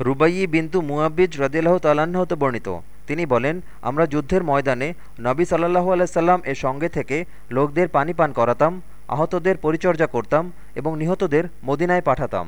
রুবাইয়ি বিন্তু মুয়াব্বিজ রদিল্লাহ তালাহ হতে বর্ণিত। তিনি বলেন, আমরা যুদ্ধের ময়দানে নবী সাল্লাহু আলাইসাল্লাম এর সঙ্গে থেকে লোকদের পানি পান করাতাম, আহতদের পরিচর্যা করতাম এবং নিহতদের মদিনায় পাঠাতাম।